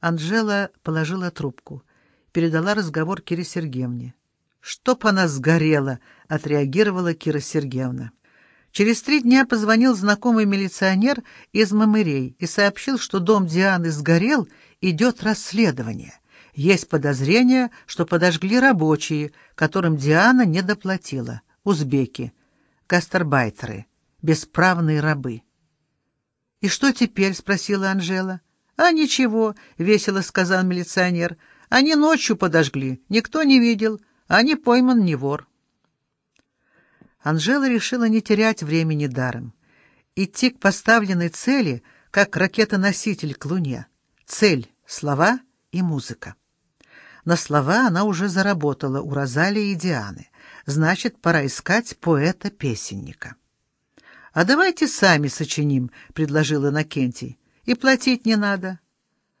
Анжела положила трубку, передала разговор Кире Сергеевне. «Чтоб она сгорела!» — отреагировала Кира Сергеевна. Через три дня позвонил знакомый милиционер из Мамырей и сообщил, что дом Дианы сгорел, идет расследование. Есть подозрение, что подожгли рабочие, которым Диана не доплатила, узбеки, гастарбайтеры, бесправные рабы. «И что теперь?» — спросила Анжела. «А ничего», — весело сказал милиционер. «Они ночью подожгли, никто не видел, они пойман не вор». Анжела решила не терять времени даром. Идти к поставленной цели, как ракета-носитель к Луне. Цель — слова и музыка. На слова она уже заработала у Розалии и Дианы. Значит, пора искать поэта-песенника. «А давайте сами сочиним», — предложил Иннокентий. «И платить не надо».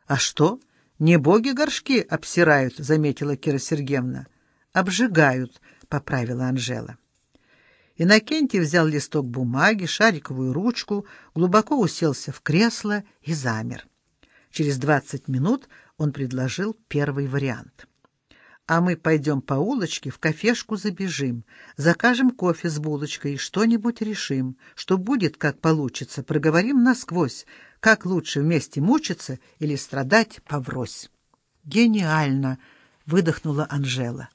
«А что? Не боги горшки обсирают», — заметила Кира Сергеевна. «Обжигают», — поправила Анжела. Иннокентий взял листок бумаги, шариковую ручку, глубоко уселся в кресло и замер. Через двадцать минут он предложил первый вариант а мы пойдем по улочке, в кафешку забежим, закажем кофе с булочкой и что-нибудь решим. Что будет, как получится, проговорим насквозь, как лучше вместе мучиться или страдать поврось. «Гениально!» — выдохнула Анжела.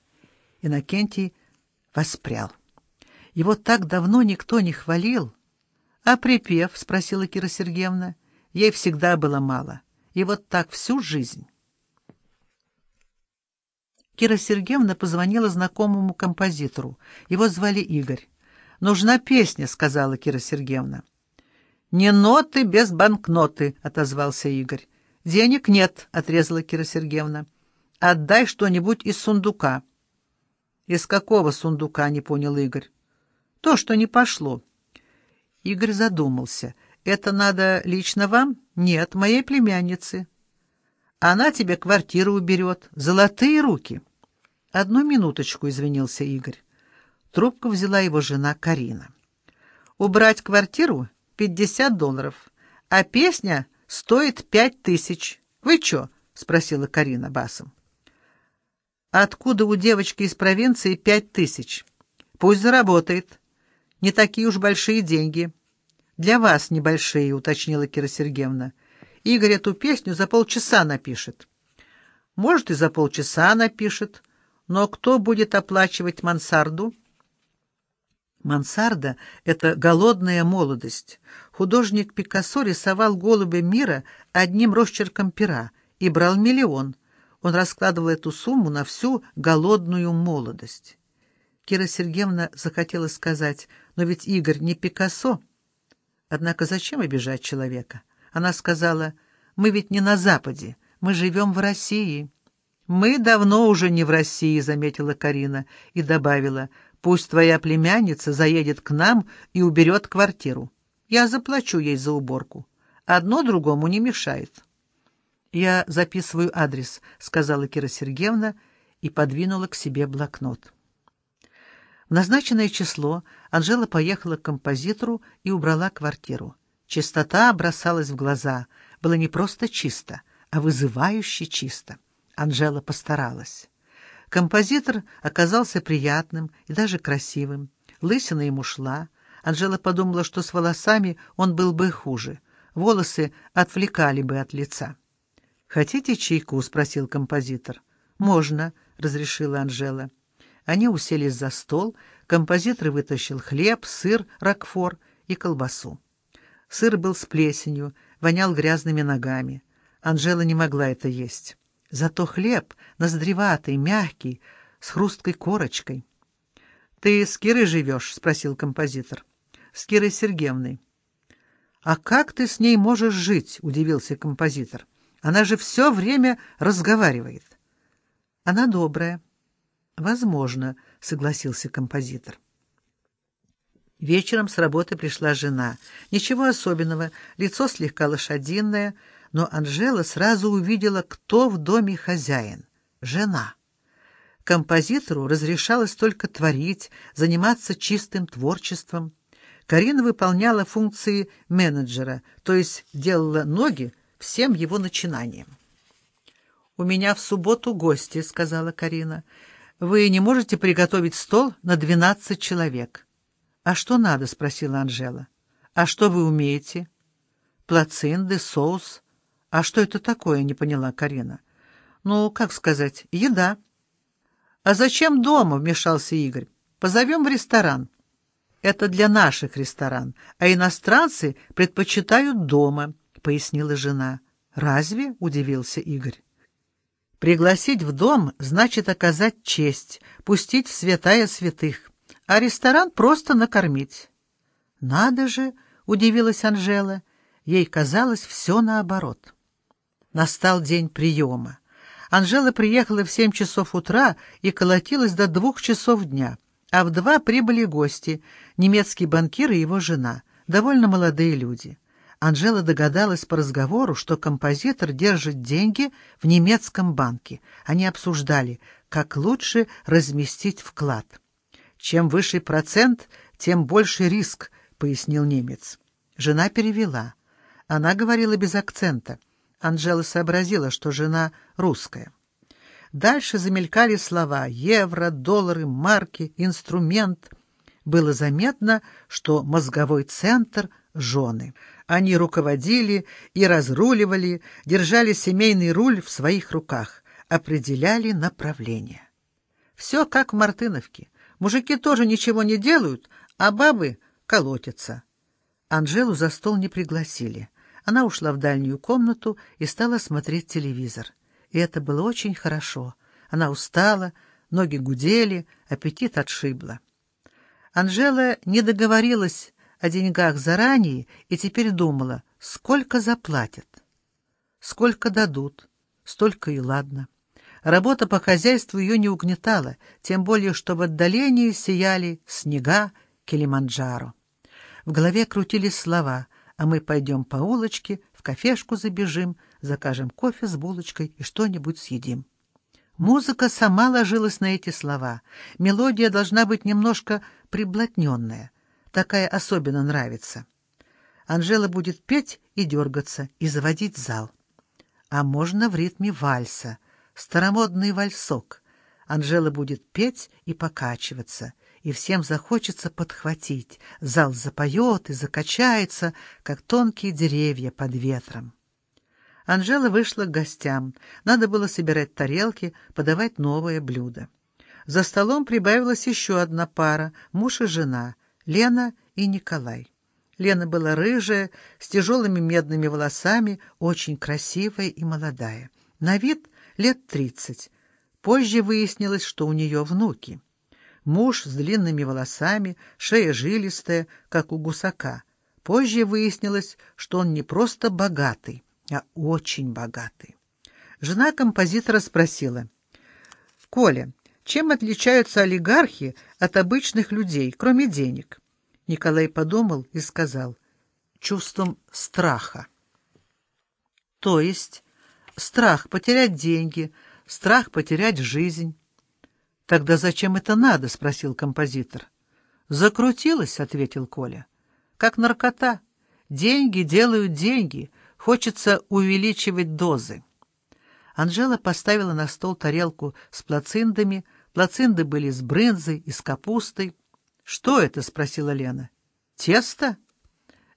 Иннокентий воспрял. Его так давно никто не хвалил. «А припев?» — спросила Кира Сергеевна. Ей всегда было мало. И вот так всю жизнь. Кира Сергеевна позвонила знакомому композитору. Его звали Игорь. «Нужна песня», — сказала Кира Сергеевна. «Не ноты без банкноты», — отозвался Игорь. «Денег нет», — отрезала Кира Сергеевна. «Отдай что-нибудь из сундука». «Из какого сундука?» — не понял Игорь. «То, что не пошло». Игорь задумался. «Это надо лично вам?» «Нет, моей племяннице». Она тебе квартиру уберет. Золотые руки. Одну минуточку, извинился Игорь. Трубку взяла его жена Карина. Убрать квартиру — пятьдесят долларов, а песня стоит пять тысяч. Вы чё? — спросила Карина басом. Откуда у девочки из провинции пять тысяч? Пусть заработает. Не такие уж большие деньги. Для вас небольшие, уточнила Кира Сергеевна. Игорь эту песню за полчаса напишет. Может, и за полчаса напишет, но кто будет оплачивать мансарду? Мансарда — это голодная молодость. Художник Пикассо рисовал голуби мира одним росчерком пера и брал миллион. Он раскладывал эту сумму на всю голодную молодость. Кира Сергеевна захотела сказать, но ведь Игорь не Пикассо. Однако зачем обижать человека? Она сказала, «Мы ведь не на Западе, мы живем в России». «Мы давно уже не в России», — заметила Карина и добавила, «пусть твоя племянница заедет к нам и уберет квартиру. Я заплачу ей за уборку. Одно другому не мешает». «Я записываю адрес», — сказала Кира Сергеевна и подвинула к себе блокнот. В назначенное число Анжела поехала к композитору и убрала квартиру. Чистота бросалась в глаза. Было не просто чисто, а вызывающе чисто. Анжела постаралась. Композитор оказался приятным и даже красивым. Лысина ему шла. Анжела подумала, что с волосами он был бы хуже. Волосы отвлекали бы от лица. «Хотите чайку?» — спросил композитор. «Можно», — разрешила Анжела. Они уселись за стол. Композитор вытащил хлеб, сыр, ракфор и колбасу. Сыр был с плесенью, вонял грязными ногами. Анжела не могла это есть. Зато хлеб ноздреватый, мягкий, с хрусткой корочкой. — Ты с Кирой живешь? — спросил композитор. — С Кирой Сергеевной. — А как ты с ней можешь жить? — удивился композитор. — Она же все время разговаривает. — Она добрая. — Возможно, — согласился композитор. Вечером с работы пришла жена. Ничего особенного, лицо слегка лошадиное, но Анжела сразу увидела, кто в доме хозяин — жена. Композитору разрешалось только творить, заниматься чистым творчеством. Карина выполняла функции менеджера, то есть делала ноги всем его начинаниям. «У меня в субботу гости», — сказала Карина. «Вы не можете приготовить стол на двенадцать человек?» «А что надо?» — спросила Анжела. «А что вы умеете?» «Плацинды, соус. А что это такое?» — не поняла Карина. «Ну, как сказать, еда». «А зачем дома?» — вмешался Игорь. «Позовем в ресторан». «Это для наших ресторан, а иностранцы предпочитают дома», — пояснила жена. «Разве?» — удивился Игорь. Пригласить в дом значит оказать честь, пустить в святая святых, а ресторан просто накормить. «Надо же!» — удивилась Анжела. Ей казалось все наоборот. Настал день приема. Анжела приехала в семь часов утра и колотилась до двух часов дня, а в два прибыли гости, немецкий банкир и его жена, довольно молодые люди. Анжела догадалась по разговору, что композитор держит деньги в немецком банке. Они обсуждали, как лучше разместить вклад. «Чем выше процент, тем больше риск», — пояснил немец. Жена перевела. Она говорила без акцента. Анжела сообразила, что жена русская. Дальше замелькали слова «евро», «доллары», «марки», «инструмент». Было заметно, что мозговой центр — жены — они руководили и разруливали, держали семейный руль в своих руках, определяли направление. Все как в Мартыновке. Мужики тоже ничего не делают, а бабы колотятся. Анжелу за стол не пригласили. Она ушла в дальнюю комнату и стала смотреть телевизор. И это было очень хорошо. Она устала, ноги гудели, аппетит отшибло. Анжела не договорилась о деньгах заранее и теперь думала, сколько заплатят. Сколько дадут, столько и ладно. Работа по хозяйству ее не угнетала, тем более, что в отдалении сияли снега Килиманджаро. В голове крутились слова «А мы пойдем по улочке, в кафешку забежим, закажем кофе с булочкой и что-нибудь съедим». Музыка сама ложилась на эти слова. Мелодия должна быть немножко приблотненная такая особенно нравится. Анжела будет петь и дергаться, и заводить зал. А можно в ритме вальса, старомодный вальсок. Анжела будет петь и покачиваться, и всем захочется подхватить. Зал запоет и закачается, как тонкие деревья под ветром. Анжела вышла к гостям. Надо было собирать тарелки, подавать новое блюдо. За столом прибавилась еще одна пара — муж и жена — Лена и Николай. Лена была рыжая, с тяжелыми медными волосами, очень красивая и молодая. На вид лет тридцать. Позже выяснилось, что у нее внуки. Муж с длинными волосами, шея жилистая, как у гусака. Позже выяснилось, что он не просто богатый, а очень богатый. Жена композитора спросила, «Коля, чем отличаются олигархи от обычных людей, кроме денег? Николай подумал и сказал, чувством страха. То есть страх потерять деньги, страх потерять жизнь. Тогда зачем это надо? спросил композитор. Закрутилась, ответил Коля. Как наркота. Деньги делают деньги. Хочется увеличивать дозы. Анжела поставила на стол тарелку с плациндами. Плацинды были с брынзой и с капустой. «Что это?» — спросила Лена. «Тесто?»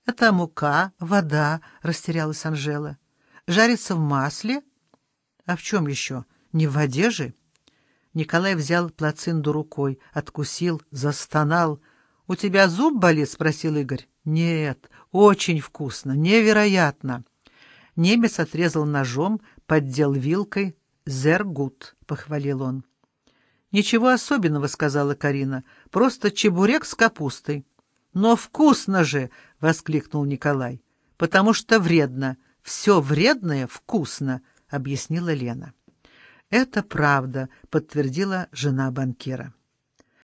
«Это мука, вода», — растерялась Анжела. «Жарится в масле?» «А в чем еще? Не в воде же?» Николай взял плацинду рукой, откусил, застонал. «У тебя зуб болит?» — спросил Игорь. «Нет, очень вкусно, невероятно». Немец отрезал ножом, поддел вилкой. «Зергут», — похвалил он. «Ничего особенного», — сказала Карина. «Просто чебурек с капустой». «Но вкусно же!» — воскликнул Николай. «Потому что вредно. Все вредное вкусно», — объяснила Лена. «Это правда», — подтвердила жена банкира.